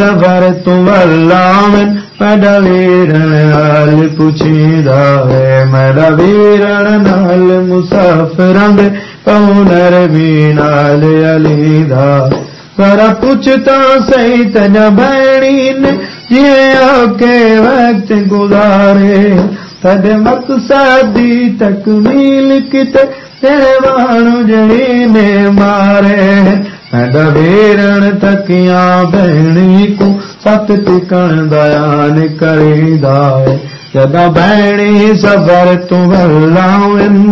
ਤੂੰ ਤੁਵੱਲਾ ਮੈਂ ਮੇਰਾ ਵੀਰਣ ਹਾਲ ਪੁੱਛੀਦਾ ਹੈ। ਮੇਰਾ ਵੀਰਣ ਨਾਲ ਮੁਸਾਫਰਾਂ ਦੇ ਪਉਨਰ ਵੀ ਨਾਲ ਅਲੀਦਾ। ਸਾਰਾ ਪੁੱਛਤਾ ਸਹੀ ਤਨ ਬੈਣੀ ਨੇ, ਜਿਵੇਂ ਆਕੇ ਵਕਤ ਗੁਜ਼ਾਰੇ। ਤਦ ਮਕਸਦ ਦੀ ਤਕਮੀਲ ਕਿਤੇ ਤੇਰੇ ਵਾਣੋ ਜਣੀ ਨੇ ਮਾਰੇ। वीरण थकियां भेणी को सत टिकण जॻह भेणी सफ़र तूं वलावन